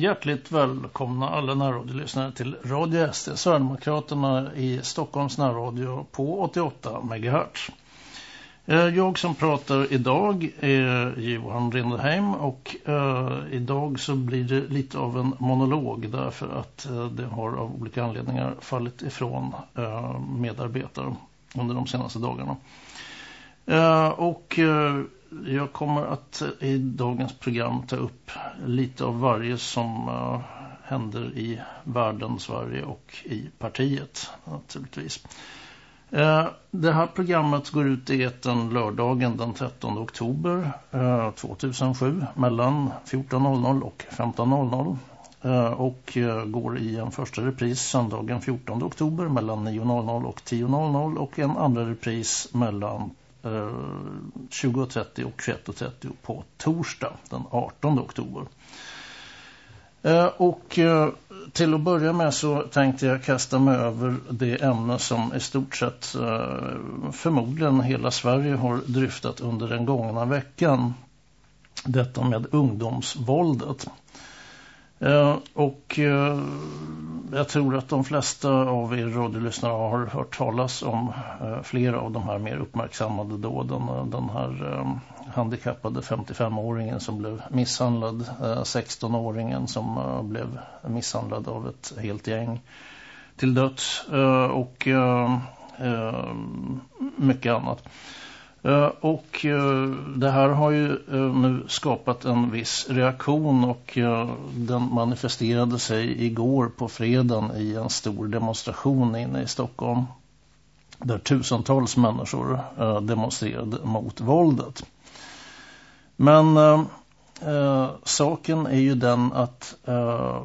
Hjärtligt välkomna alla närradiolyssnare till Radio SD, Sverigedemokraterna i Stockholms närradio på 88 MHz. Eh, jag som pratar idag är Johan Rinderheim och eh, idag så blir det lite av en monolog därför att eh, det har av olika anledningar fallit ifrån eh, medarbetare under de senaste dagarna. Eh, och eh, jag kommer att eh, i dagens program ta upp lite av varje som uh, händer i världen, Sverige och i partiet naturligtvis. Uh, det här programmet går ut i eten lördagen den 13 oktober uh, 2007 mellan 14.00 och 15.00 och går i en första repris söndagen 14 oktober mellan 9.00 och 10.00 och en andra repris mellan Eh, 20.30 och 21.30 på torsdag den 18 oktober. Eh, och eh, till att börja med så tänkte jag kasta mig över det ämne som i stort sett förmodligen hela Sverige har dryftat under den gångna veckan. Detta med ungdomsvåldet. Eh, och eh, jag tror att de flesta av er radiolyssnare har hört talas om eh, flera av de här mer uppmärksammade dåden. Eh, den här eh, handikappade 55-åringen som blev misshandlad, eh, 16-åringen som blev misshandlad av ett helt gäng till döds och mycket annat. Eh, och eh, det här har ju eh, nu skapat en viss reaktion och den manifesterade sig igår på fredagen i en stor demonstration inne i Stockholm där tusentals människor demonstrerade mot våldet. Men eh, saken är ju den att eh,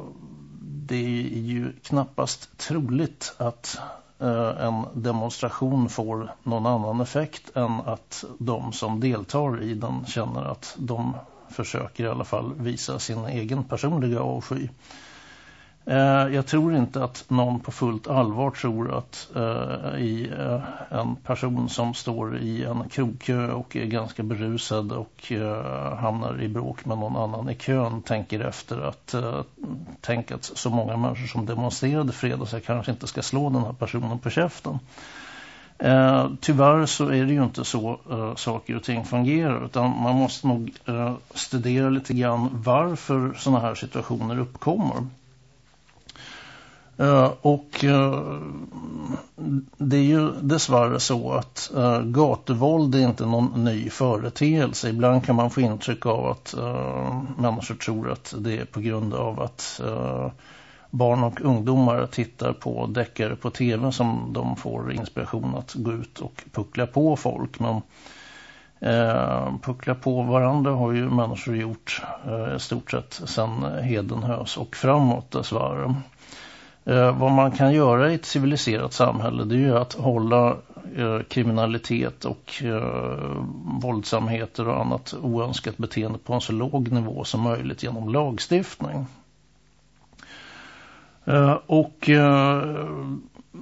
det är ju knappast troligt att Eh, en demonstration får någon annan effekt än att de som deltar i den känner att de försöker i alla fall visa sin egen personliga avsky. Eh, jag tror inte att någon på fullt allvar tror att eh, i eh, en person som står i en krogkö och är ganska berusad och eh, hamnar i bråk med någon annan i kön tänker efter att eh, tänka att så många människor som demonstrerade fredag så jag kanske inte ska slå den här personen på käften. Eh, tyvärr så är det ju inte så eh, saker och ting fungerar utan man måste nog eh, studera lite grann varför sådana här situationer uppkommer. Uh, och uh, det är ju dessvärre så att uh, gatuvåld är inte någon ny företeelse. Ibland kan man få intryck av att uh, människor tror att det är på grund av att barn och ungdomar tittar på deckare på tv som de får inspiration att gå ut och puckla på folk. Men puckla på varandra har ju människor gjort i stort sett sedan Hedenhös och framåt dessvärre. Eh, vad man kan göra i ett civiliserat samhälle det är ju att hålla eh, kriminalitet och eh, våldsamheter och annat oönskat beteende på en så låg nivå som möjligt genom lagstiftning. Eh, och eh,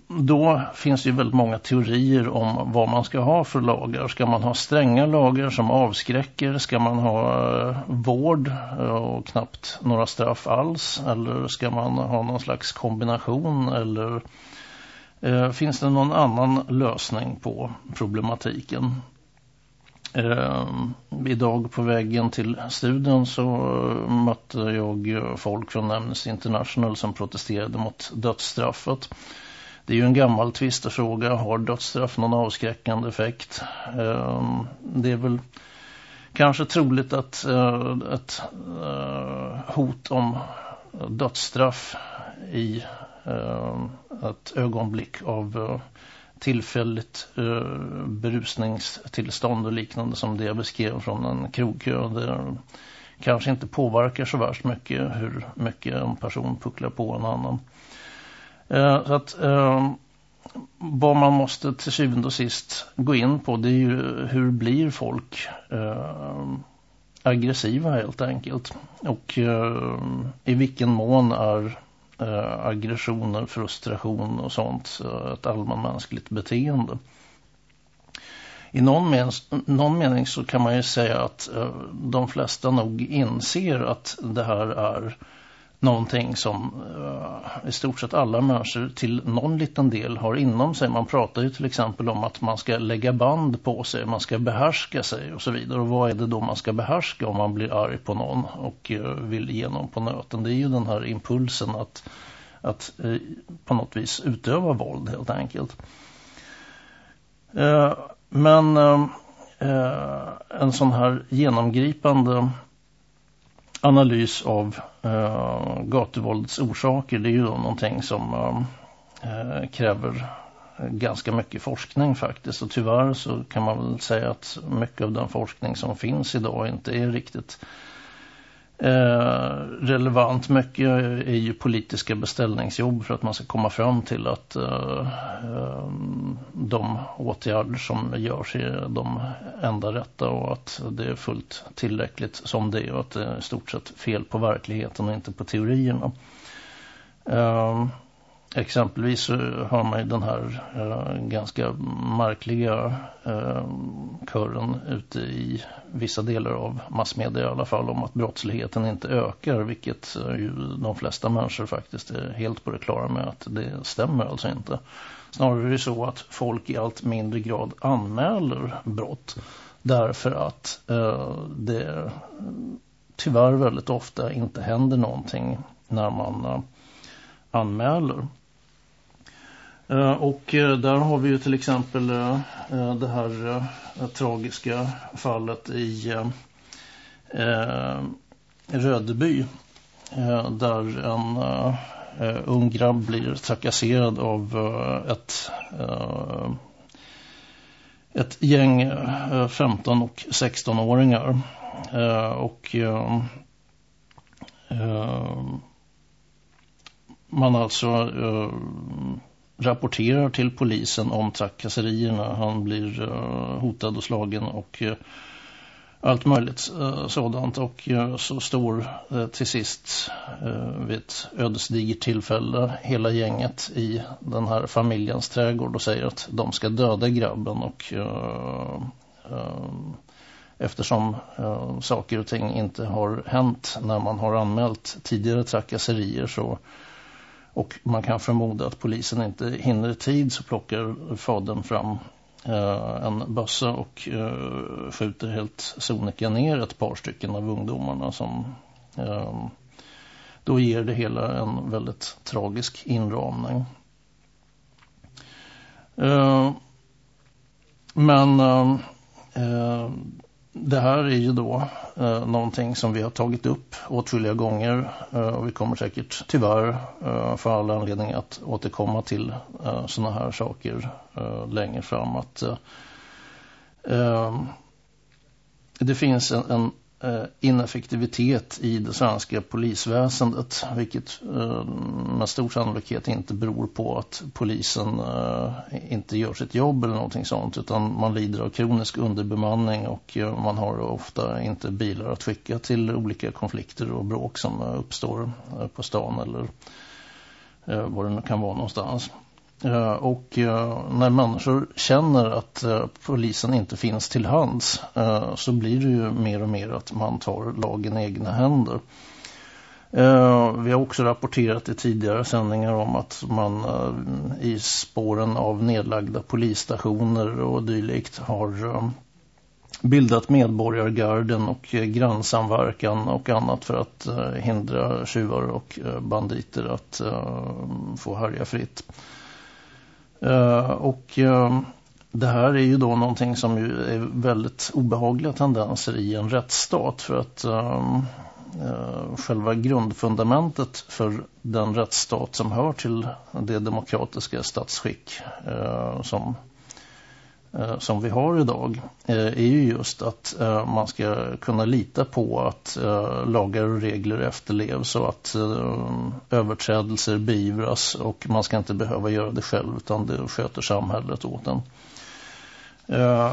då finns det ju väldigt många teorier om vad man ska ha för lagar. Ska man ha stränga lagar som avskräcker? Ska man ha eh, vård eh, och knappt några straff alls? Eller ska man ha någon slags kombination? Eller eh, finns det någon annan lösning på problematiken? Eh, idag på vägen till studien så eh, mötte jag folk från Amnesty International som protesterade mot dödsstraffet. Det är ju en gammal tvistefråga. Har dödsstraff någon avskräckande effekt? Ehm, det är väl kanske troligt att eh, ett eh, hot om dödsstraff i eh, ett ögonblick av tillfälligt berusningstillstånd och liknande som det jag beskrev från en krogkö. Det kanske inte påverkar så värst mycket hur mycket en person pucklar på en annan. Eh, så att eh, vad man måste till syvende och sist gå in på det är ju hur blir folk eh, aggressiva helt enkelt. Och eh, i vilken mån är eh, aggressioner, frustration och sånt eh, ett allmänmänskligt beteende. I någon, men någon mening så kan man ju säga att eh, de flesta nog inser att det här är någonting som uh, i stort sett alla människor till någon liten del har inom sig. Man pratar ju till exempel om att man ska lägga band på sig, man ska behärska sig och så vidare. Och vad är det då man ska behärska om man blir arg på någon och uh, vill igenom på nöten? Det är ju den här impulsen att, att uh, på något vis utöva våld helt enkelt. men en sån här genomgripande analys av Eh, uh, gatuvålds orsaker det är ju någonting som uh, kräver ganska mycket forskning faktiskt. Och tyvärr så kan man väl säga att mycket av den forskning som finns idag inte är riktigt Eh, relevant. Mycket är ju politiska beställningsjobb för att man ska komma fram till att eh, eh, de åtgärder som görs är de enda rätta och att det är fullt tillräckligt som det är och att det är i stort sett fel på verkligheten och inte på teorierna. Eh, Exempelvis så har man ju den här eh, ganska märkliga eh, kören ute i vissa delar av massmedia i alla fall om att brottsligheten inte ökar vilket eh, ju de flesta människor faktiskt är helt på det klara med att det stämmer alltså inte. Snarare är det så att folk i allt mindre grad anmäler brott därför att eh, det tyvärr väldigt ofta inte händer någonting när man eh, anmäler. Eh, och eh, där har vi ju till exempel eh, det här tragiska fallet i Rödeby där en ung grabb blir trakasserad av ett ett gäng 15 och 16-åringar och man alltså rapporterar till polisen om trakasserierna. Han blir uh, hotad och slagen och uh, allt möjligt uh, sådant. Och så står till sist vid ett ödesdigert tillfälle hela gänget i den här familjens trädgård och säger att de ska döda grabben och eftersom saker och ting inte har hänt när man har anmält tidigare trakasserier så och man kan förmoda att polisen inte hinner i tid så plockar fadern fram eh, en bössa och eh, skjuter helt sonika ner ett par stycken av ungdomarna som eh, då ger det hela en väldigt tragisk inramning. Eh, men eh, eh, det här är ju då eh, någonting som vi har tagit upp åtskilliga gånger eh, och vi kommer säkert tyvärr eh, för alla anledningar att återkomma till eh, sådana här saker eh, längre fram att eh, eh, det finns en, en Eh, ineffektivitet i det svenska polisväsendet vilket eh, med stor sannolikhet inte beror på att polisen eh, inte gör sitt jobb eller någonting sånt utan man lider av kronisk underbemanning och man har ofta inte bilar att skicka till olika konflikter och bråk som uppstår på stan eller var det nu kan vara någonstans. Eh, och eh, när människor känner att eh, polisen inte finns till hands så blir det ju mer och mer att man tar lagen i egna händer. Vi har också rapporterat i tidigare sändningar om att man i spåren av nedlagda polisstationer och dylikt har bildat medborgargarden och grannsamverkan och annat för att hindra tjuvar och banditer att få härja fritt. Eh, och uh, det här är ju då någonting som ju är väldigt obehagliga tendenser i en rättsstat för att uh, själva grundfundamentet för den rättsstat som hör till det demokratiska statsskick eh, som Eh, som vi har idag eh, är ju just att eh, man ska kunna lita på att lagar och regler efterlevs och att överträdelser beivras och man ska inte behöva göra det själv utan det sköter samhället åt en.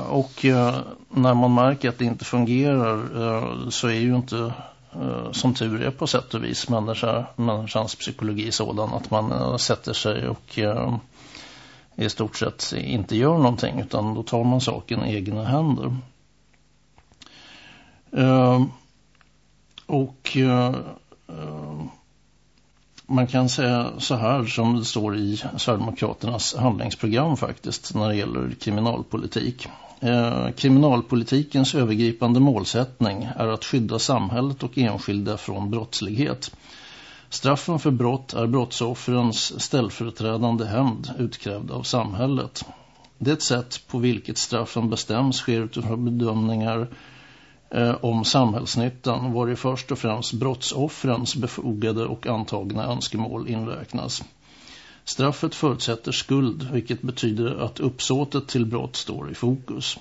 Och när man märker att det inte fungerar så är ju inte som tur är på sätt och vis människa, människans psykologi sådan att man sätter sig och i stort sett inte gör någonting utan då tar man saken i egna händer. Uh, och uh, man kan säga så här som det står i Sverigedemokraternas handlingsprogram faktiskt när det gäller kriminalpolitik. Eh, kriminalpolitikens övergripande målsättning är att skydda samhället och enskilda från brottslighet. Straffen för brott är brottsoffrens ställföreträdande hämnd utkrävd av samhället. Det sätt på vilket straffen bestäms sker utifrån bedömningar eh, om samhällsnyttan var det först och främst brottsoffrens befogade och antagna önskemål inräknas. Straffet förutsätter skuld vilket betyder att uppsåtet till brott står i fokus.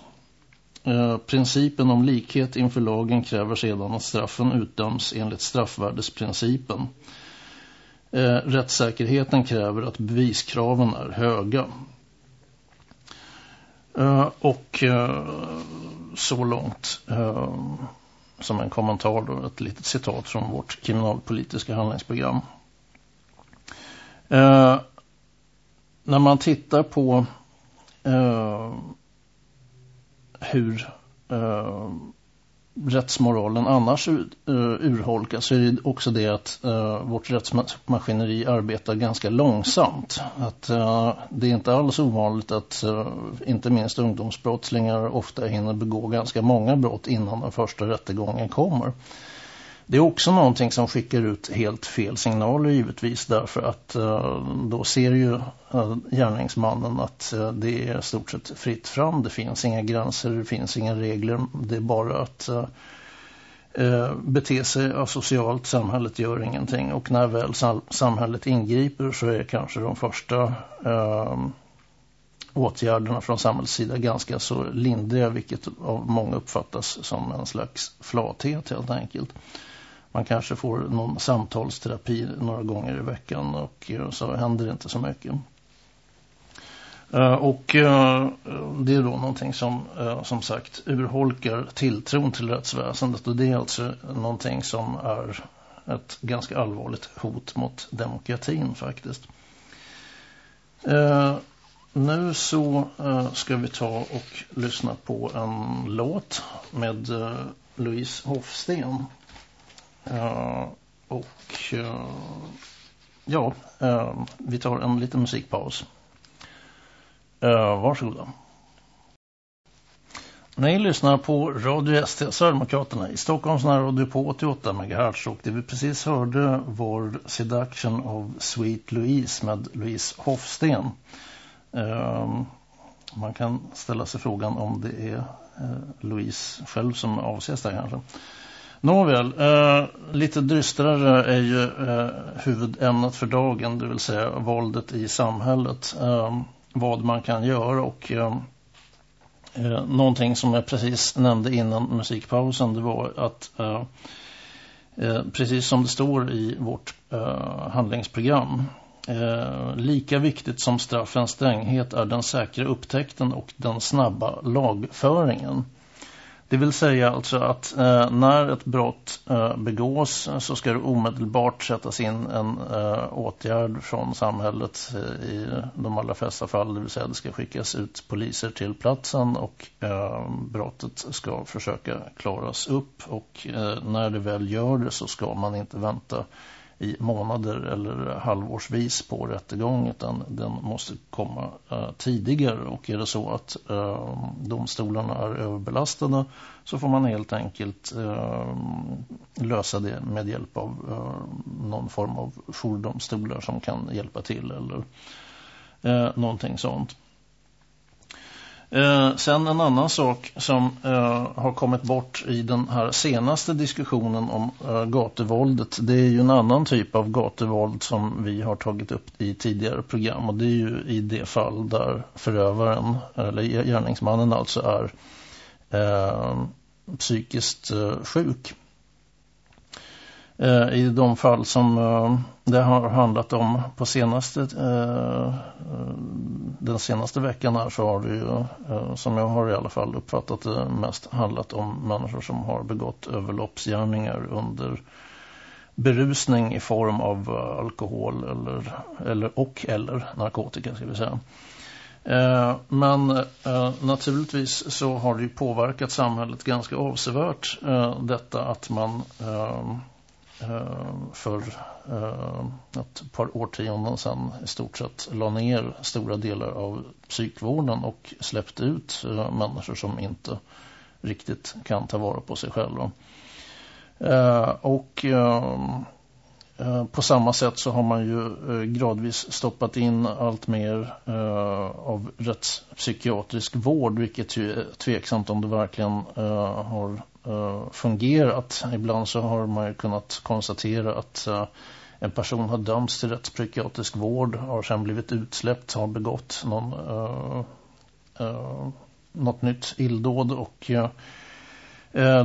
Eh, principen om likhet inför lagen kräver sedan att straffen utdöms enligt straffvärdesprincipen. Eh, rättssäkerheten kräver att beviskraven är höga. Eh, och eh, så långt eh, som en kommentar då, ett litet citat från vårt kriminalpolitiska handlingsprogram. Eh, när man tittar på eh, hur eh, rättsmoralen annars uh, urholkas så är det också det att eh, vårt rättsmaskineri arbetar ganska långsamt. Att eh, det är inte alls ovanligt att eh, inte minst ungdomsbrottslingar ofta hinner begå ganska många brott innan den första rättegången kommer. Det är också någonting som skickar ut helt fel signaler givetvis därför att eh, då ser ju eh, gärningsmannen att eh, det är stort sett fritt fram. Det finns inga gränser, det finns inga regler. Det är bara att bete sig asocialt. Samhället gör ingenting och när väl samhället ingriper så är kanske de första åtgärderna från samhällets sida ganska så lindriga vilket av många uppfattas som en slags flathet helt enkelt. Man kanske får någon samtalsterapi några gånger i veckan och eh, så händer det inte så mycket. Eh, och eh, det är då någonting som som sagt urholkar tilltron till rättsväsendet och det är alltså någonting som är ett ganska allvarligt hot mot demokratin faktiskt. Nu så ska vi ta och lyssna på en låt med Louise Hofsten. Eh, och eh, ja, eh, vi tar en liten musikpaus. Varsågoda. Ni lyssnar på Radio ST Sverigedemokraterna i Stockholms närradio på 88 MHz och det vi precis hörde var Seduction of Sweet Louise med Louise Hofsten. Man kan ställa sig frågan om det är uh, Louise själv som avses där kanske. Nåväl, eh, lite dystrare är ju eh, huvudämnet för dagen, det vill säga våldet i samhället. Eh, vad man kan göra och eh, eh, någonting som jag precis nämnde innan musikpausen det var att eh, eh, precis som det står i vårt eh, handlingsprogram eh, lika viktigt som straffens stränghet är den säkra upptäckten och den snabba lagföringen. Det vill säga alltså att eh, när ett brott eh, begås eh, så ska det omedelbart sättas in en eh, åtgärd från samhället eh, i de allra flesta fall. Det vill säga att det ska skickas ut poliser till platsen och eh, brottet ska försöka klaras upp. Och eh, när det väl gör det så ska man inte vänta i månader eller halvårsvis på rättegång utan den måste komma eh, tidigare och är det så att eh, domstolarna är överbelastade så får man helt enkelt eh, lösa det med hjälp av eh, någon form av jourdomstolar som kan hjälpa till eller eh, någonting sånt. Eh, sen en annan sak som eh, har kommit bort i den här senaste diskussionen om eh, gatuvåldet. Det är ju en annan typ av gatuvåld som vi har tagit upp i tidigare program. Och det är ju i det fall där förövaren, eller gärningsmannen alltså är eh, psykiskt eh, sjuk. Eh, I de fall som eh, det har handlat om på senaste eh, eh den senaste veckan här så har det ju, eh, som jag har i alla fall uppfattat det mest handlat om människor som har begått överloppsgärningar under berusning i form av eh, alkohol eller, eller och eller narkotika ska vi säga. Men naturligtvis så har det ju påverkat samhället ganska avsevärt detta att man Eh, för eh, ett par årtionden sedan i stort sett la ner stora delar av psykvården och släppte ut eh, människor som inte riktigt kan ta vara på sig själva. Och på samma sätt så har man ju gradvis stoppat in allt mer av rättspsykiatrisk vård vilket ju är tveksamt om det verkligen har Eh, fungerat. Ibland så har man ju kunnat konstatera att eh, en person har dömts till rättspsykiatrisk vård, har sedan blivit utsläppt, har begått någon, eh, något nytt illdåd och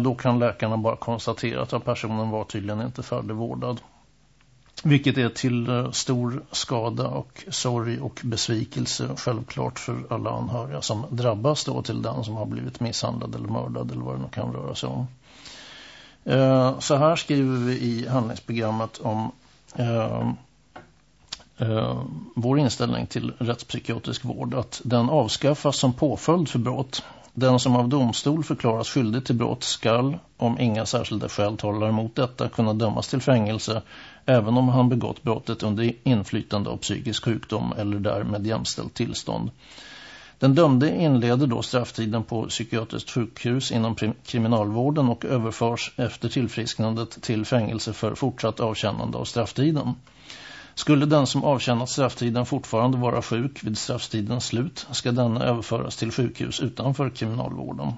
då kan läkarna bara konstatera att personen var tydligen inte färdigvårdad. Vilket är till eh, stor skada och sorg och besvikelse självklart för alla anhöriga som drabbas då till den som har blivit misshandlad eller mördad eller vad det nu kan röra sig om. Eh, så här skriver vi i handlingsprogrammet om eh, eh, vår inställning till rättspsykiatrisk vård att den avskaffas som påföljd för brott. Den som av domstol förklaras skyldig till brott skall, om inga särskilda skäl talar emot detta, kunna dömas till fängelse även om han begått brottet under inflytande av psykisk sjukdom eller därmed jämställt tillstånd. Den dömde inleder då strafftiden på psykiatriskt sjukhus inom kriminalvården och överförs efter tillfrisknandet till fängelse för fortsatt avkännande av strafftiden. Skulle den som avtjänat strafftiden fortfarande vara sjuk vid strafftidens slut ska den överföras till sjukhus utanför kriminalvården.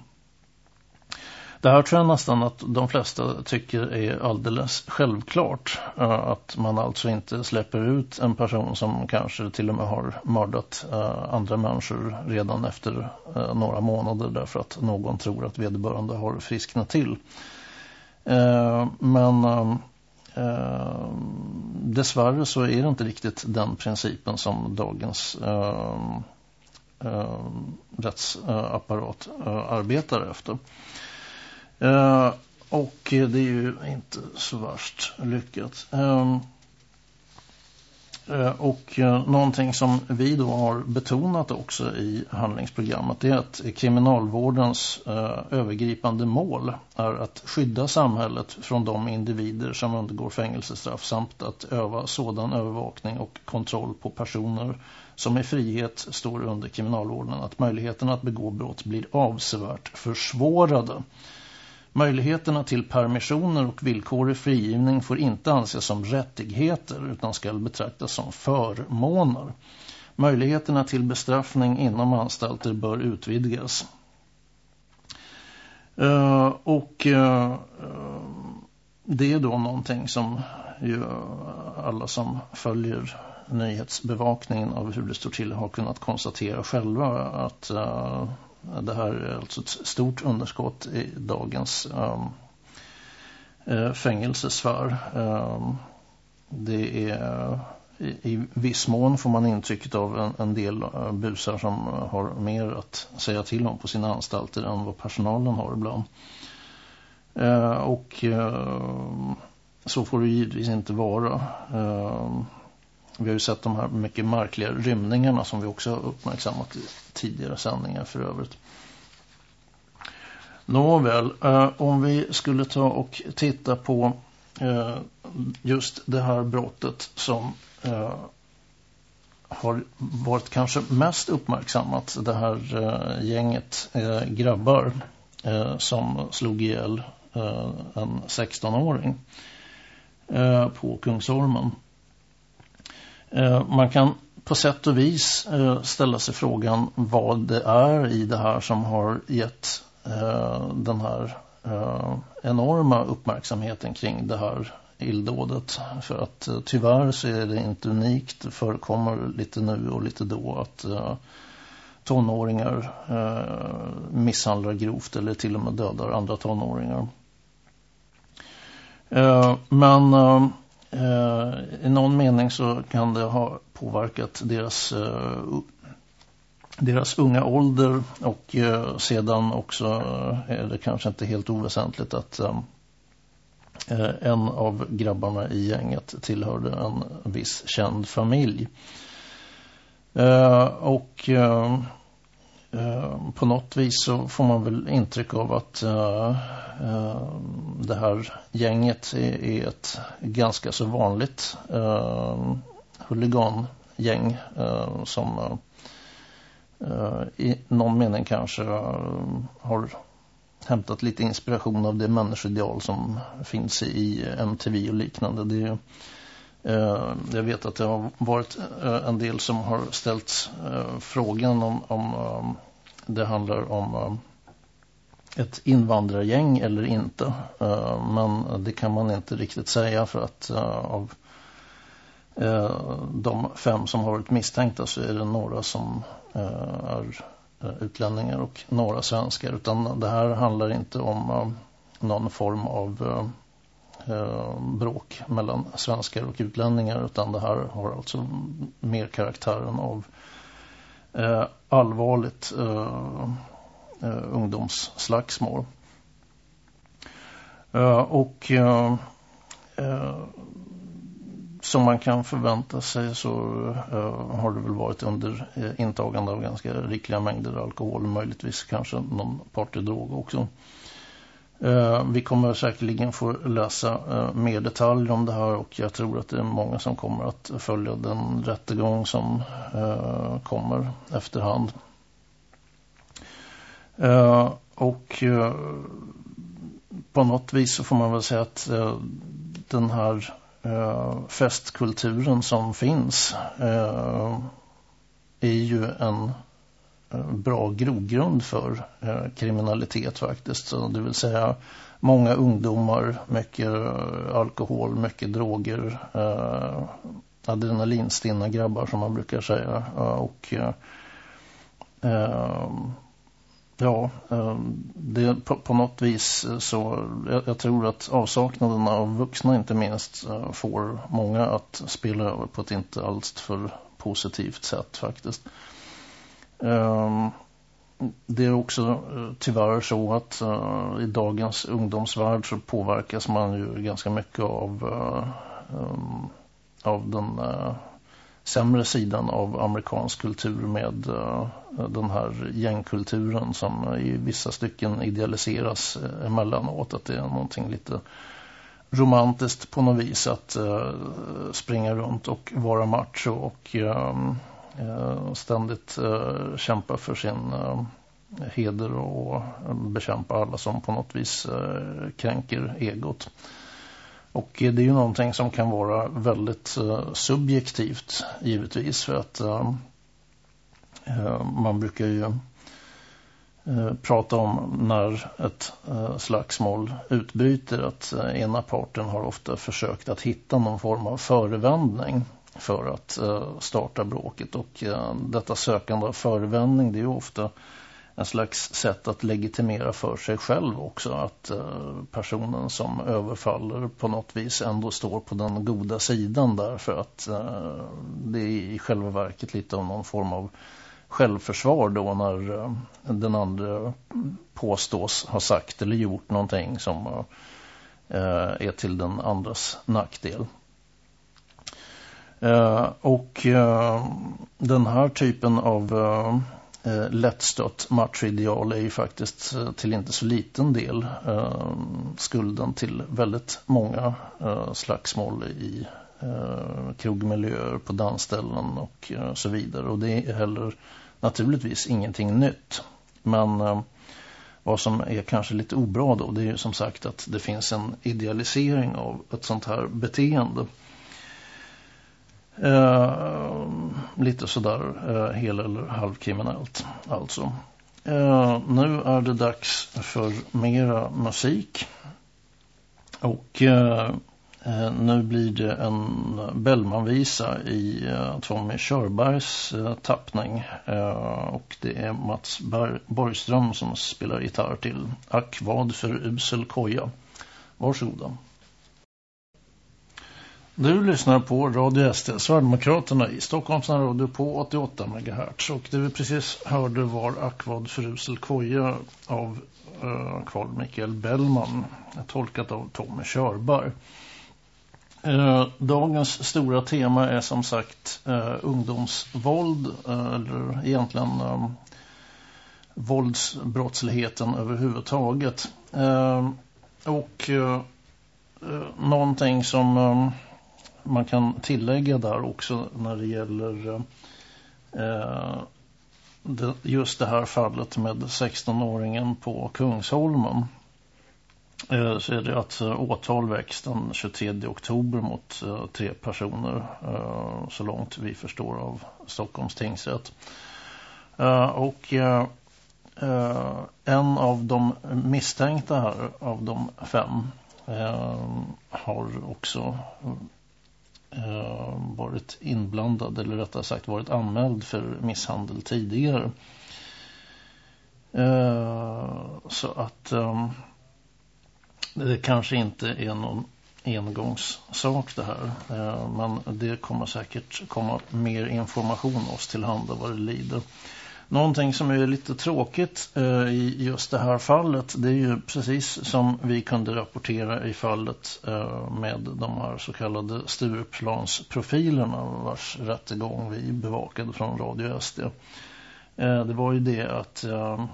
Det här tror jag nästan att de flesta tycker är alldeles självklart. Eh, att man alltså inte släpper ut en person som kanske till och med har mördat eh, andra människor redan efter eh, några månader därför att någon tror att vederbörande har frisknat till. Men ehm, Eh, dessvärre så är det inte riktigt den principen som dagens eh, eh, rättsapparat arbetar efter. Och det är ju inte så värst lyckat. Eh, och eh, någonting som vi då har betonat också i handlingsprogrammet är att kriminalvårdens eh, övergripande mål är att skydda samhället från de individer som undergår fängelsestraff samt att öva sådan övervakning och kontroll på personer som i frihet står under kriminalvården att möjligheten att begå brott blir avsevärt försvårade. Möjligheterna till permissioner och villkorig frigivning får inte anses som rättigheter utan ska betraktas som förmåner. Möjligheterna till bestraffning inom anstalter bör utvidgas. Uh, och uh, det är då någonting som ju alla som följer nyhetsbevakningen av hur det står till har kunnat konstatera själva att uh, det här är alltså ett stort underskott i dagens um, fängelsesfär. Um, det är i, i viss mån får man intrycket av en, en del uh, busar som har mer att säga till om på sina anstalter än vad personalen har ibland. Uh, och uh, så får det givetvis inte vara. Uh, vi har ju sett de här mycket märkliga rymningarna som vi också har uppmärksammat i tidigare sändningar för övrigt. Nåväl, eh, om vi skulle ta och titta på eh, just det här brottet som eh, har varit kanske mest uppmärksammat, det här eh, gänget eh, grabbar eh, som slog ihjäl eh, en 16-åring eh, på Kungsholmen. Eh, man kan på sätt och vis eh, ställa sig frågan vad det är i det här som har gett eh, den här enorma uppmärksamheten kring det här illdådet. För att tyvärr så är det inte unikt. Det förekommer lite nu och lite då att tonåringar misshandlar grovt eller till och med dödar andra tonåringar. men Eh, i någon mening så kan det ha påverkat deras eh, deras unga ålder och eh, sedan också eh, är det kanske inte helt oväsentligt att eh, eh en av grabbarna i gänget tillhörde en viss känd familj. Eh, och eh, Eh, på något vis så får man väl intryck av att uh, uh, det här gänget är, är ett ganska så vanligt uh, huligangäng uh, som uh, i någon mening kanske har hämtat lite inspiration av det människoideal som finns i MTV och liknande. Det är Eh, jag vet att det har varit eh, en del som har ställt eh, frågan om, om det handlar om ett invandrargäng eller inte. Men det kan man inte riktigt säga för att av de fem som har varit misstänkta så är det några som är utlänningar och några svenskar. Utan det här handlar inte om någon form av Eh, bråk mellan svenskar och utlänningar utan det här har alltså mer karaktären av eh, allvarligt eh, eh ungdomsslagsmål. Eh, och eh, eh som man kan förvänta sig så eh, har det väl varit under intagande av ganska rikliga mängder alkohol, möjligtvis kanske någon partydrog också. Eh, vi kommer säkerligen få läsa eh, mer detaljer om det här och jag tror att det är många som kommer att följa den rättegång som eh, kommer efterhand. Eh, och på något vis så får man väl säga att den här festkulturen som finns är ju en bra grogrund för eh, kriminalitet faktiskt. Så det vill säga många ungdomar, mycket eh, alkohol, mycket droger, eh, adrenalinstinna grabbar som man brukar säga. Eh, och eh, ja, det, på, på, något vis så jag, jag, tror att avsaknaden av vuxna inte minst får många att spela över på ett inte alls för positivt sätt faktiskt. Ehm, det är också eh, tyvärr så att eh, i dagens ungdomsvärld så påverkas man ju ganska mycket av, eh, ehm, av den sämre sidan av amerikansk kultur med den här gängkulturen som i vissa stycken idealiseras emellanåt. Att det är någonting lite romantiskt på något vis att springa runt och vara macho och ehm, Eh, ständigt eh, kämpa för sin eh, heder och eh, bekämpa alla som på något vis eh, kränker egot. Och det är ju någonting som kan vara väldigt eh, subjektivt givetvis för att man brukar ju prata om när ett slagsmål utbryter att ena parten har ofta försökt att hitta någon form av förevändning för att eh, starta bråket och eh, detta sökande av förevändning det är ju ofta en slags sätt att legitimera för sig själv också att eh, personen som överfaller på något vis ändå står på den goda sidan där för att det är i själva verket lite av någon form av självförsvar då när den andra påstås ha sagt eller gjort någonting som är till den andras nackdel. Eh, och uh, den här typen av uh, lättstött matchideal är ju faktiskt till inte så liten del skulden till väldigt många slagsmål i krogmiljöer på dansställen och så vidare. Och det är heller naturligtvis ingenting nytt. Men vad som är kanske lite obra då det är ju som sagt att det finns en idealisering av ett sånt här beteende- Eh, lite sådär eh, hel- eller halvkriminellt alltså. Eh, nu är det dags för mera musik. Och eh, eh nu blir det en Bellmanvisa i eh, Tommy Körbergs eh, tappning. Eh, och det är Mats Ber Borgström som spelar gitarr till Ack vad för usel koja. Varsågoda. Du lyssnar på Radio SD, Sverigedemokraterna i Stockholms radio på 88 MHz. Och det vi precis hörde var Akvad förusel koja av eh, uh, Carl Mikael Bellman, tolkat av Tommy Körberg. Uh, dagens stora tema är som sagt uh, ungdomsvåld, eller egentligen våldsbrottsligheten överhuvudtaget. Och någonting som eh, man kan tillägga där också när det gäller eh, det, just det här fallet med 16-åringen på Kungsholmen eh, så är det att eh, åtal väcks den 23 oktober mot eh, tre personer eh, så långt vi förstår av Stockholms tingsrätt. Eh, och eh, en av de misstänkta här av de fem har också Eh, varit inblandad eller rättare sagt varit anmäld för misshandel tidigare. Eh, så att ehm, det kanske inte är någon engångssak det här. Eh, men det kommer säkert komma mer information oss tillhanda vad det lider. Någonting som är lite tråkigt eh, i just det här fallet det är ju precis som vi kunde rapportera i fallet eh, med de här så kallade Stureplansprofilerna vars rättegång vi bevakade från Radio SD. Eh, det var ju det att eh,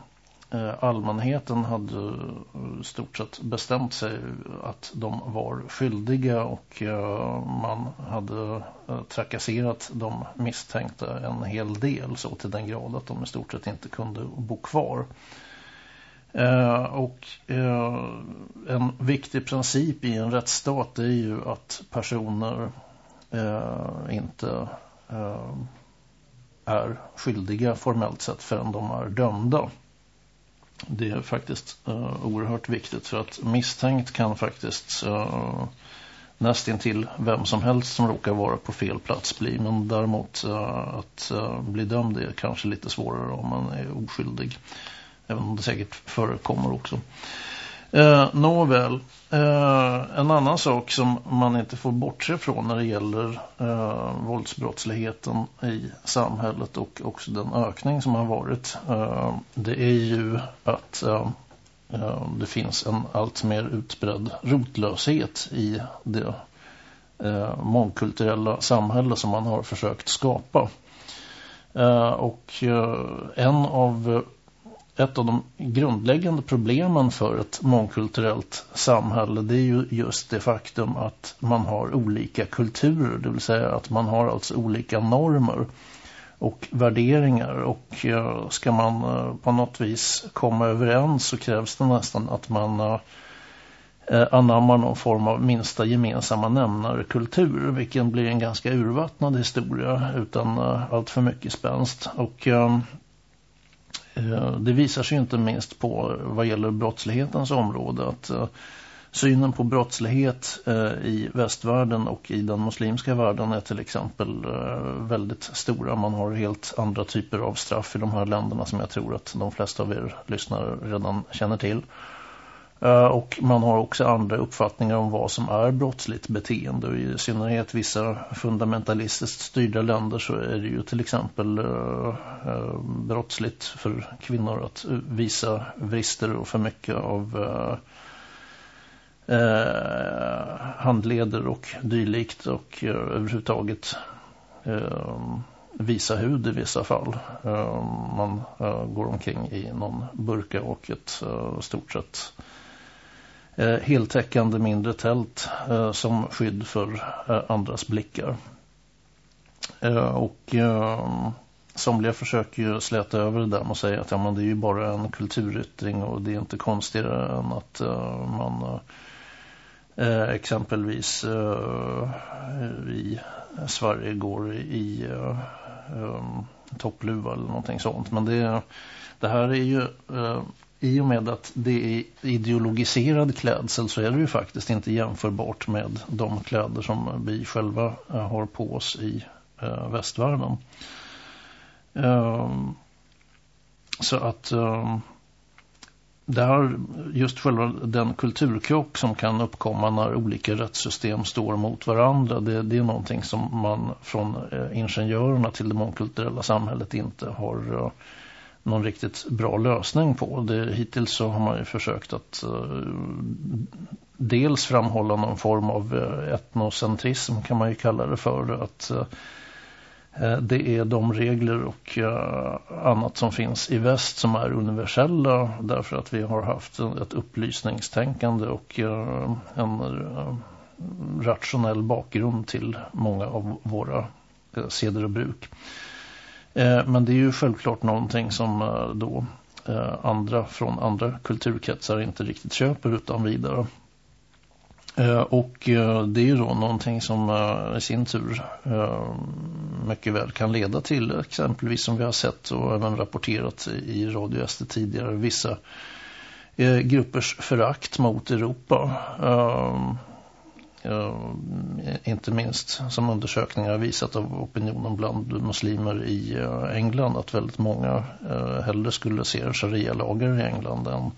Eh, allmänheten hade eh, stort sett bestämt sig att de var skyldiga och eh, man hade trakasserat de misstänkta en hel del så till den grad att de i stort sett inte kunde bo kvar. Och en viktig princip i en rättsstat är ju att personer inte är skyldiga formellt sett förrän de är dömda. Det är faktiskt uh, oerhört viktigt för att misstänkt kan faktiskt uh, nästintill vem som helst som råkar vara på fel plats bli. Men däremot uh, att uh, bli dömd är kanske lite svårare om man är oskyldig. Även om det säkert förekommer också. Eh, nåväl, eh, en annan sak som man inte får bortse från när det gäller eh, våldsbrottsligheten i samhället och också den ökning som har varit, eh, det är ju att eh, eh det finns en allt mer utbredd rotlöshet i det eh, mångkulturella samhälle som man har försökt skapa. Eh, och eh, en av ett av de grundläggande problemen för ett mångkulturellt samhälle det är ju just det faktum att man har olika kulturer, det vill säga att man har alltså olika normer och värderingar. Och uh, ska man uh, på något vis komma överens så krävs det nästan att man uh, anammar någon form av minsta gemensamma nämnare kultur vilken blir en ganska urvattnad historia utan allt för mycket spänst. Och Eh, det visar sig inte minst på vad gäller brottslighetens område att eh, synen på brottslighet eh, i västvärlden och i den muslimska världen är till exempel väldigt stora. Man har helt andra typer av straff i de här länderna som jag tror att de flesta av er lyssnare redan känner till. Eh, och man har också andra uppfattningar om vad som är brottsligt beteende. I synnerhet vissa fundamentalistiskt styrda länder så är det ju till exempel eh, eh, brottsligt för kvinnor att visa brister och för mycket av handleder och dylikt och överhuvudtaget visa hud i vissa fall. man går omkring i någon burka och ett stort sett eh, heltäckande mindre tält eh, som skydd för eh, andras blickar. Eh, och eh, somliga försöker ju släta över det där och säga att ja, men det är ju bara en kulturyttring och det är inte konstigare än att eh, man eh, eh exempelvis eh, i Sverige går i eh, eh, toppluva eller någonting sånt. Men det, det här är ju eh, i och med att det är ideologiserad klädsel så är det ju faktiskt inte jämförbart med de kläder som vi själva eh, har på oss i eh, västvärlden. Um, så att um, det här, just själva den kulturkrock som kan uppkomma när olika rättssystem står mot varandra, det, det är någonting som man från eh, ingenjörerna till det mångkulturella samhället inte har eh, någon riktigt bra lösning på. Det, hittills så har man ju försökt att uh, dels framhålla någon form av uh, etnocentrism kan man ju kalla det för. Att Eh, eh det är de regler och annat som finns i väst som är universella därför att vi har haft ett upplysningstänkande och en rationell bakgrund till många av våra seder och bruk. Eh, men det är ju självklart någonting som eh, då eh, andra från andra kulturkretsar inte riktigt köper utan vidare. Och det är ju då någonting som i sin tur mycket väl kan leda till exempelvis som vi har sett och även rapporterat i Radio SD tidigare vissa gruppers förakt mot Europa inte minst som undersökningar har visat av opinionen bland muslimer i eh, England att väldigt många eh, hellre skulle se sharia-lagar i England än,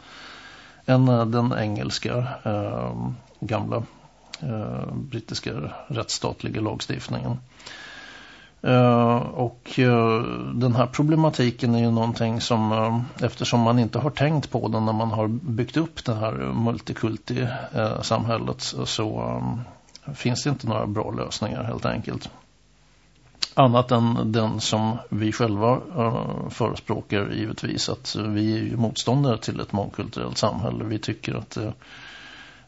än eh, den engelska gamla brittiska rättsstatliga lagstiftningen. Uh, och uh, den här problematiken är ju någonting som uh, eftersom man inte har tänkt på den när man har byggt upp det här multikulti-samhället så um, finns det inte några bra lösningar helt enkelt. Annat än den som vi själva förespråkar givetvis att vi är ju motståndare till ett mångkulturellt samhälle. Vi tycker att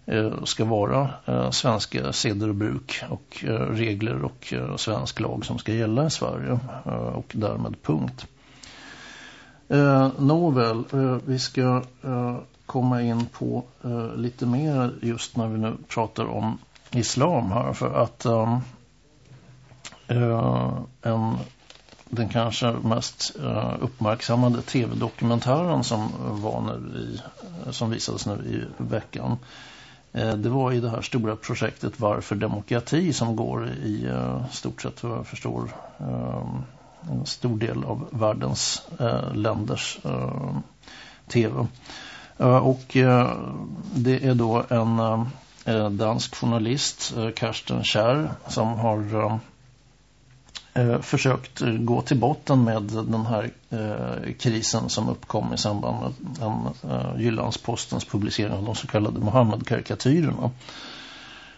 Eh, ska vara eh, svenska seder och bruk och eh, regler och svensk lag som ska gälla i Sverige och därmed punkt. Nåväl, vi ska komma in på lite mer just när vi nu pratar om islam här för att ehm, en den kanske mest uppmärksammade tv-dokumentären som var nu i, som visades nu i veckan Eh, det var i det här stora projektet Varför demokrati som går i eh, stort sett vad jag förstår eh, en stor del av världens länders tv. och det är då en dansk journalist, Karsten Kjær, som har Eh, försökt eh, gå till botten med den här eh, krisen som uppkom i samband med den, eh, Jyllandspostens publicering av de så kallade Mohammed-karikatyrerna.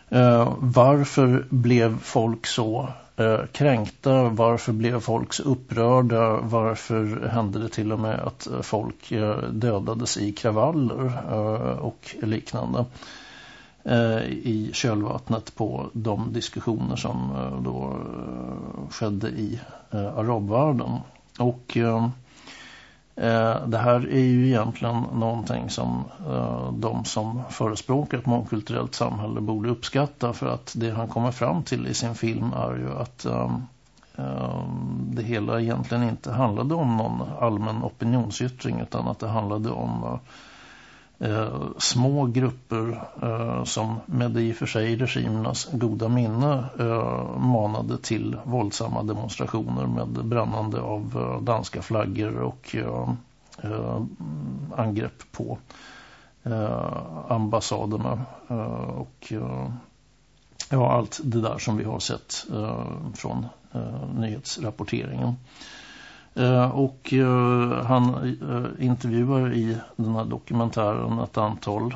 Eh, varför blev folk så eh, kränkta? Varför blev folk så upprörda? Varför hände det till och med att eh, folk eh, dödades i kravaller eh, och liknande? Eh, I kölvattnet på de diskussioner som eh, då eh, skedde i arabvärlden. Och det här är ju egentligen någonting som de som förespråkar ett mångkulturellt samhälle borde uppskatta för att det han kommer fram till i sin film är ju att det hela egentligen inte handlade om någon allmän opinionsyttring utan att det handlade om eh, små grupper eh, som med i och för sig regimernas goda minne eh, manade till våldsamma demonstrationer med brännande av eh, danska flaggor och eh, eh, angrepp på eh, ambassaderna eh, och eh, ja, allt det där som vi har sett från nyhetsrapporteringen. Eh, och eh, han eh, intervjuar i den här dokumentären ett antal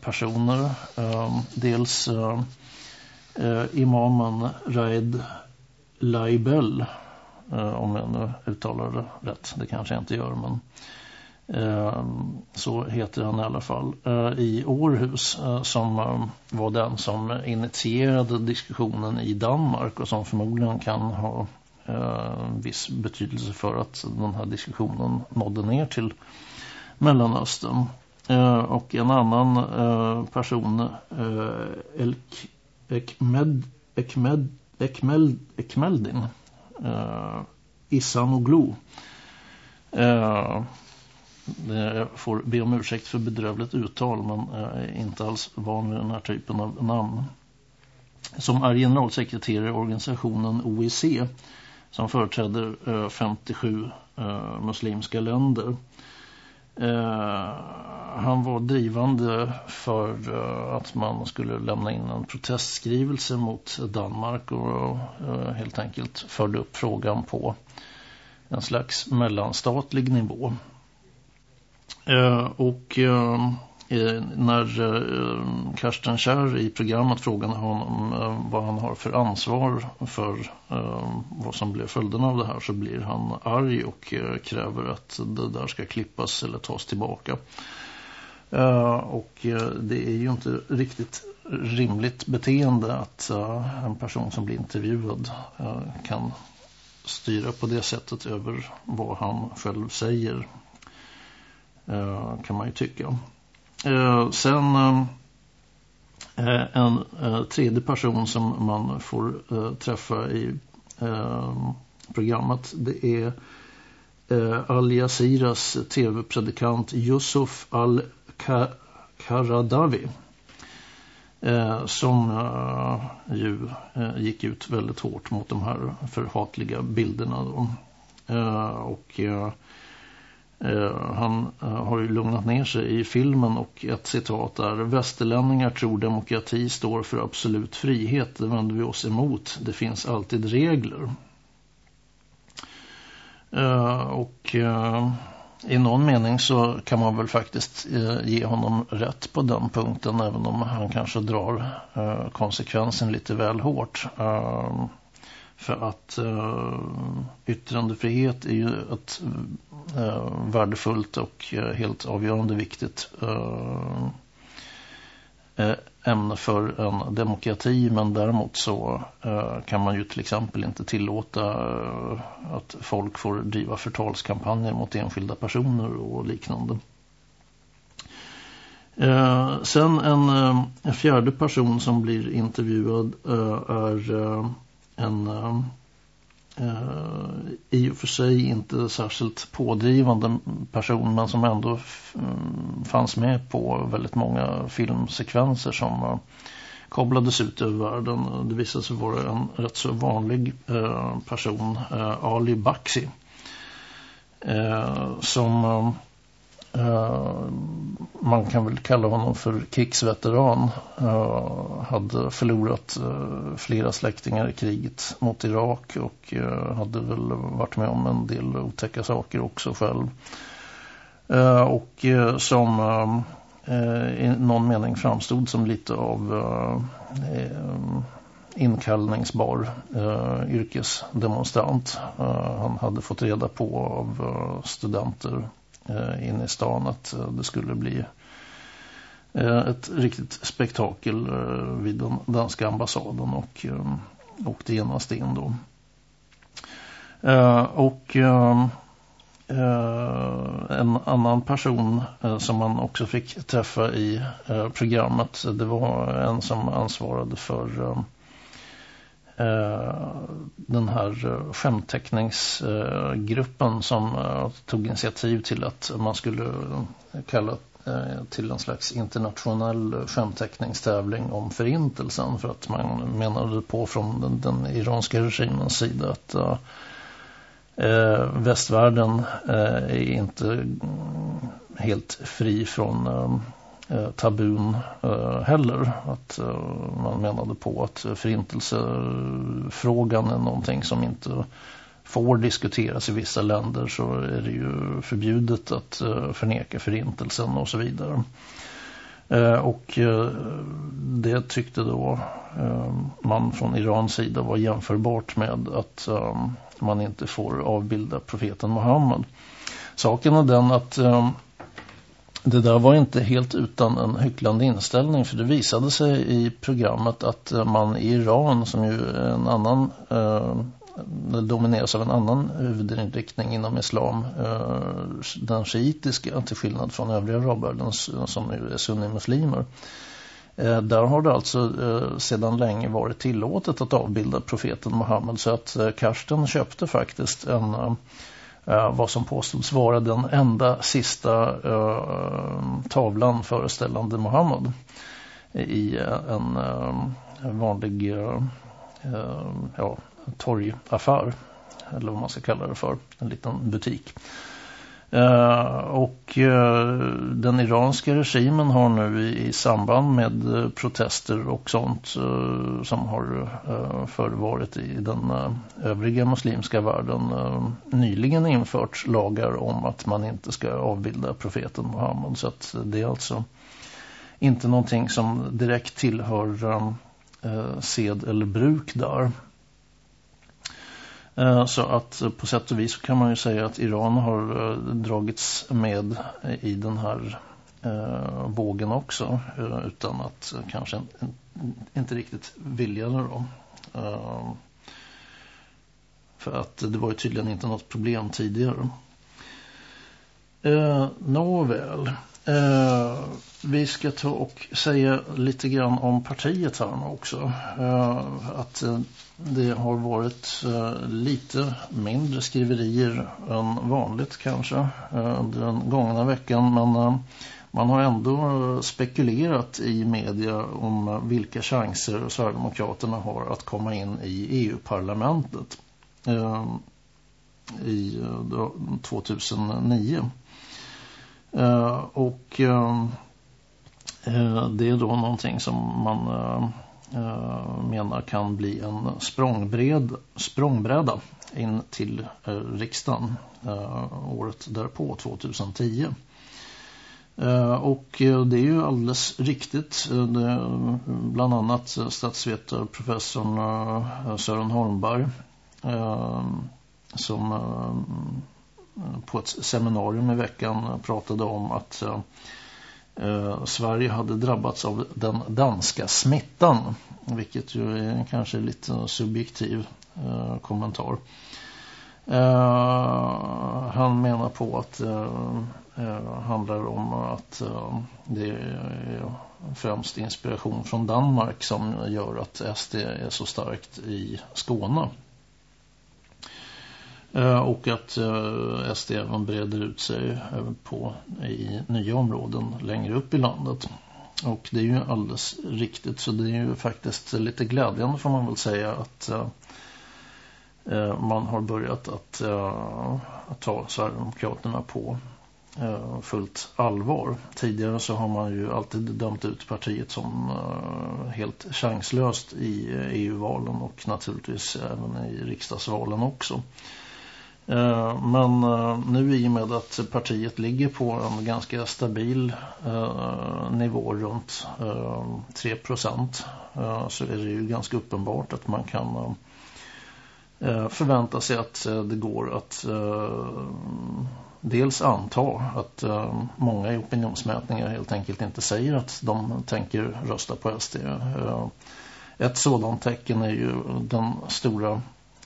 personer. dels imamen Raed Laibel, om jag nu uttalar det rätt. Det kanske jag inte gör, men så heter han i alla fall, i Århus som var den som initierade diskussionen i Danmark och som förmodligen kan ha eh, viss betydelse för att den här diskussionen nådde ner till Mellanöstern. Eh, och en annan eh, person, eh, Elk Ekmed, Ekmed, Ekmeld, Ekmeldin, eh, Eh, jag får be om ursäkt för bedrövligt uttal men jag är inte alls van vid den här typen av namn. Som är generalsekreterare i organisationen OIC som företräder eh, 57 eh, muslimska länder. Eh, han var drivande för att man skulle lämna in en protestskrivelse mot Danmark och helt enkelt förde upp frågan på en slags mellanstatlig nivå. Och när eh, Karsten Kär i programmet frågade honom eh, vad han har för ansvar för eh, vad som blev följden av det här så blir han arg och kräver att det där ska klippas eller tas tillbaka. Och det är ju inte riktigt rimligt beteende att en person som blir intervjuad kan styra på det sättet över vad han själv säger kan man ju tycka. Eh, sen eh, eh, en eh, tredje person som man får eh, träffa i eh, programmet det är Al Jazeeras tv-predikant Yusuf Al-Karadawi som ju gick ut väldigt hårt mot de här förhatliga bilderna då. och Eh, Eh, han eh, har ju lugnat ner sig i filmen och ett citat är Västerlänningar tror demokrati står för absolut frihet. Det vänder vi oss emot. Det finns alltid regler. Eh, och i någon mening så kan man väl faktiskt ge honom rätt på den punkten även om han kanske drar konsekvensen lite väl hårt. För att uh, yttrandefrihet är ju ett uh, värdefullt och uh, helt avgörande viktigt uh, ämne för en demokrati men däremot så kan man ju till exempel inte tillåta att folk får driva förtalskampanjer mot enskilda personer och liknande. sen en, en fjärde person som blir intervjuad är en uh, i och för sig inte särskilt pådrivande person men som ändå mm, fanns med på väldigt många filmsekvenser som uh, ut över världen. Det visade sig vara en rätt så vanlig uh, person, Ali Baxi som Uh, Eh, man kan väl kalla honom för krigsveteran. Eh, hade förlorat eh, flera släktingar i kriget mot Irak och hade väl varit med om en del otäcka saker också själv. och som i någon mening framstod som lite av inkallningsbar yrkesdemonstrant. han hade fått reda på av studenter Eh, inne i stan att eh, det skulle bli eh, ett riktigt spektakel eh, vid den danska ambassaden och eh, åkte genast in då. Eh, och eh, eh en annan person eh, som man också fick träffa i programmet det var en som ansvarade för Eh, den här eh, skämtteckningsgruppen skämteckningsgruppen som eh, tog initiativ till att man skulle kalla till en slags internationell skämteckningstävling om förintelsen. För att man menade på från den, den iranska regimens sida att äh, västvärlden äh, är inte mm, helt fri från eh, tabun eh, heller. Att eh, man menade på att förintelsefrågan är någonting som inte får diskuteras i vissa länder så är det ju förbjudet att eh, förneka förintelsen och så vidare. Eh, och eh, det tyckte då man från Irans sida var jämförbart med att man inte får avbilda profeten Muhammed. Saken är den att det där var inte helt utan en hycklande inställning för det visade sig i programmet att eh, man i Iran som ju en annan eh, domineras av en annan huvudinriktning inom islam eh, den shiitiska till skillnad från övriga arabvärlden eh, som nu är sunnimuslimer eh, där har det alltså eh, sedan länge varit tillåtet att avbilda profeten Muhammed. Så att eh, Karsten köpte faktiskt en eh, Eh, vad som påstods vara den enda sista eh, tavlan föreställande Mohammed i eh, en vanlig ja, torgaffär eller vad man ska kalla det för, en liten butik. Uh, och uh, den iranska regimen har nu i, i samband med uh, protester och sånt som har förevarit i den övriga muslimska världen nyligen infört lagar om att man inte ska avbilda profeten Muhammed. Så att det är alltså inte någonting som direkt tillhör sed eller bruk där. Eh, så att på sätt och vis kan man ju säga att Iran har eh, dragits med i den här eh, vågen också utan att kanske inte riktigt vilja det då. För att det var ju tydligen inte något problem tidigare. Nåväl. Eh, vi ska ta och säga lite grann om partiet här också. Eh, att eh, det har varit eh, lite mindre skriverier än vanligt kanske eh, den gångna veckan. Men eh, man har ändå eh, spekulerat i media om eh, vilka chanser Sverigedemokraterna har att komma in i EU-parlamentet eh, i 2009. Eh, och eh, eh, det är då någonting som man menar kan bli en språngbred, språngbräda in till riksdagen året därpå, 2010. Och det är ju alldeles riktigt. Det, bland annat statsvetarprofessorn Sören Holmberg som Eh, på ett seminarium i veckan pratade om att eh, eh, Sverige hade drabbats av den danska smittan. Vilket ju är kanske lite subjektiv eh, kommentar. Eh, han menar på att det eh, handlar om att eh, det är främst inspiration från Danmark som gör att SD är så starkt i Skåne. Eh, och att eh, SD även breder ut sig på, i nya områden längre upp i landet. Och det är ju alldeles riktigt så det är ju faktiskt lite glädjande får man väl säga att eh, eh man har börjat att, att ta Sverigedemokraterna på fullt allvar. Tidigare så har man ju alltid dömt ut partiet som helt chanslöst i EU-valen och naturligtvis även i riksdagsvalen också. Eh, men eh, nu i och med att partiet ligger på en ganska stabil eh, nivå runt 3% så är det ju ganska uppenbart att man kan förvänta sig att det går att dels anta att många i opinionsmätningar helt enkelt inte säger att de tänker rösta på SD. Ett sådant tecken är ju den stora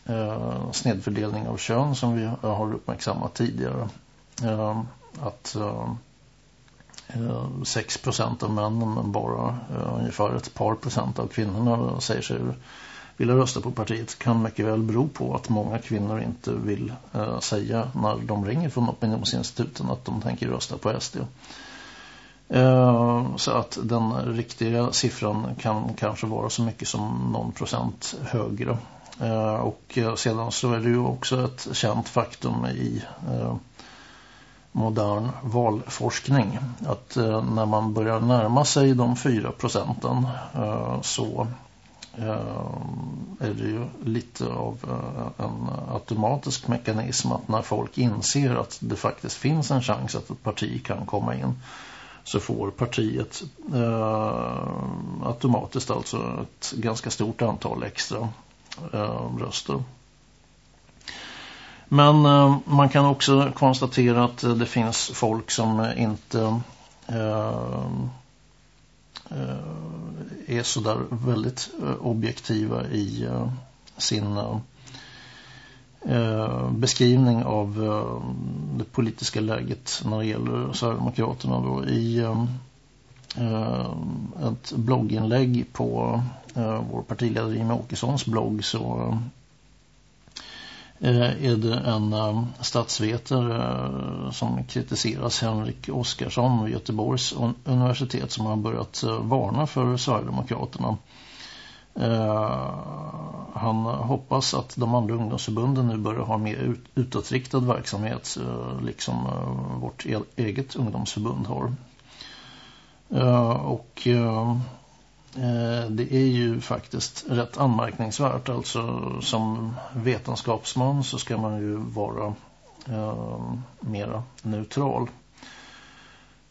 eh, snedfördelning av kön som vi har uppmärksammat tidigare. Eh, att eh, eh 6% av männen men bara eh, ungefär ett par procent av kvinnorna eh, säger sig vilja rösta på partiet kan mycket väl bero på att många kvinnor inte vill eh, säga när de ringer från opinionsinstituten att de tänker rösta på SD. Eh, så att den riktiga siffran kan kanske vara så mycket som någon procent högre. Eh, eh, och sedan så är det ju också ett känt faktum i eh, modern valforskning att när man börjar närma sig de 4 procenten så är det ju lite av en automatisk mekanism att när folk inser att det faktiskt finns en chans att ett parti kan komma in så får partiet eh, automatiskt alltså ett ganska stort antal extra Eh, röster. Men eh, man kan också konstatera att eh, det finns folk som inte eh, eh är så där väldigt eh, objektiva i eh, sin eh, beskrivning av det politiska läget när det gäller Sverigedemokraterna då i Eh, ett blogginlägg på eh, vår partiledare Jimmie Åkessons blogg så eh, är det en statsvetare som kritiseras Henrik Oskarsson vid Göteborgs universitet som har börjat varna för Sverigedemokraterna. Han hoppas att de andra ungdomsförbunden nu börjar ha mer utåtriktad verksamhet liksom vårt e-, eget ungdomsförbund har. Eh, och eh, eh, det är ju faktiskt rätt anmärkningsvärt. Alltså som vetenskapsman så ska man ju vara mera neutral.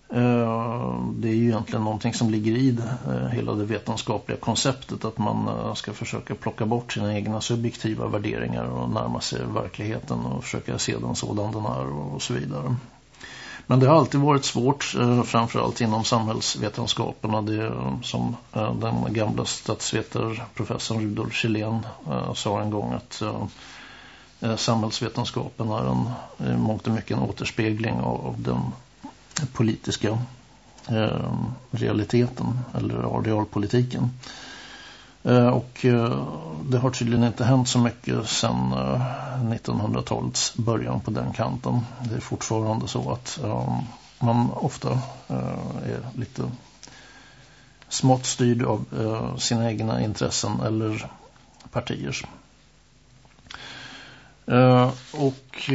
Eh, det är ju egentligen någonting som ligger i eh, hela det vetenskapliga konceptet att man eh, ska försöka plocka bort sina egna subjektiva värderingar och närma sig verkligheten och försöka se den sådan den är och så vidare. Men det har alltid varit svårt, eh, framförallt inom samhällsvetenskaperna. Det eh, som eh, den gamla statsvetarprofessorn Rudolf Kjellén sa en gång att samhällsvetenskapen är en, mångt och mycket en återspegling av den politiska realiteten eller realpolitiken. Eh, och eh, det har tydligen inte hänt så mycket sedan 1900-talets eh, början på den kanten. Det är fortfarande så att ehm, man ofta är lite smått styrd av sina egna intressen eller partiers. och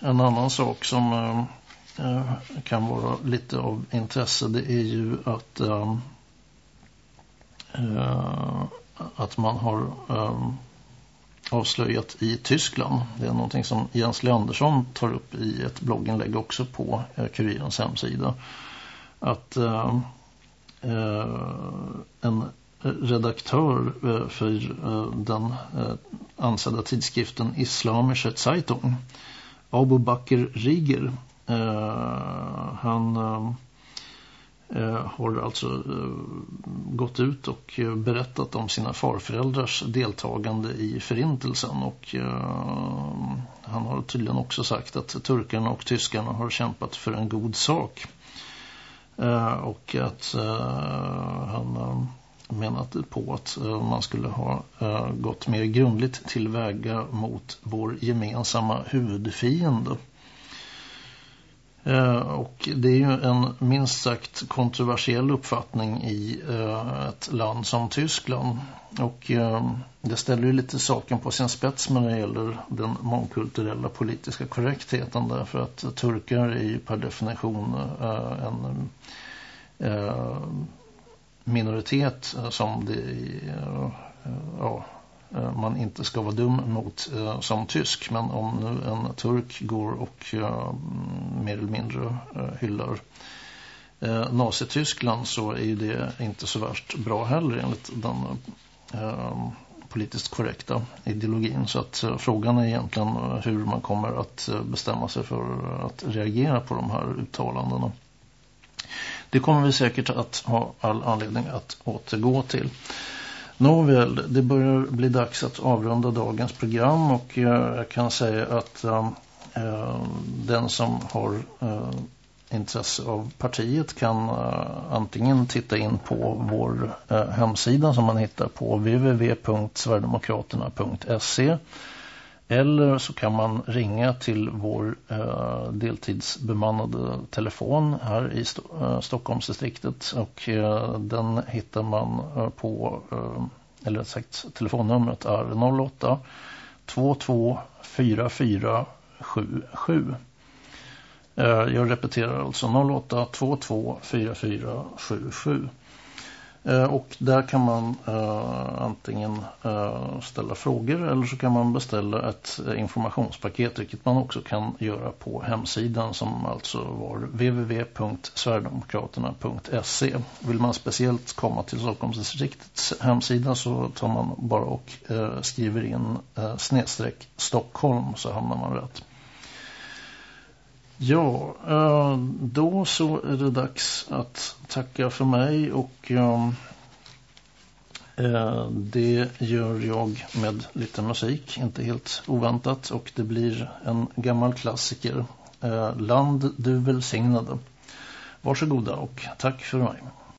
en annan sak som kan vara lite av intresse det är ju att ehm, Eh, att man har ehm, avslöjat i Tyskland. Det är någonting som Jens Leandersson tar upp i ett blogginlägg också på eh, Kurirens hemsida. Att ehm, eh, en redaktör för den ansedda tidskriften Islamische Zeitung Abu Bakr Riger. Han ehm, Eh, har alltså eh, gått ut och eh, berättat om sina farföräldrars deltagande i förintelsen och han har tydligen också sagt att turkarna och tyskarna har kämpat för en god sak. och att han menat på att man skulle ha gått mer grundligt tillväga mot vår gemensamma huvudfiende. Eh, och det är ju en minst sagt kontroversiell uppfattning i eh, ett land som Tyskland. Och eh, det ställer ju lite saken på sin spets när det gäller den mångkulturella politiska korrektheten. Därför att turkar är ju per definition en minoritet som det, ja, Eh, man inte ska vara dum mot eh, som tysk. Men om nu en turk går och eh, mer eller mindre hyllar Nazityskland så är det inte så värst bra heller enligt den politiskt korrekta ideologin. Så att frågan är egentligen hur man kommer att bestämma sig för att reagera på de här uttalandena. Det kommer vi säkert att ha all anledning att återgå till. Nåväl, det börjar bli dags att avrunda dagens program och eh, jag kan säga att äh, den som har äh, intresse av partiet kan äh, antingen titta in på vår hemsida som man hittar på www.sverigedemokraterna.se eller så kan man ringa till vår eh, deltidsbemannade telefon här i St eh, Stockholmsdistriktet och eh, den hittar man eh, på, eh, eller sagt telefonnumret är 08 22 4477. Jag repeterar alltså 08 22 4477. Eh, och där kan man uh, antingen uh, ställa frågor eller så kan man beställa ett informationspaket vilket man också kan göra på hemsidan som alltså var www.sverigedemokraterna.se Vill man speciellt komma till Stockholmsdistriktets hemsida så tar man bara och uh, skriver in snedstreck Stockholm så hamnar man rätt. Ja, eh, då så är det dags att tacka för mig och ehm, eh, det gör jag med lite musik, inte helt oväntat och det blir en gammal klassiker, eh, Land du välsignade. Varsågoda och tack för mig.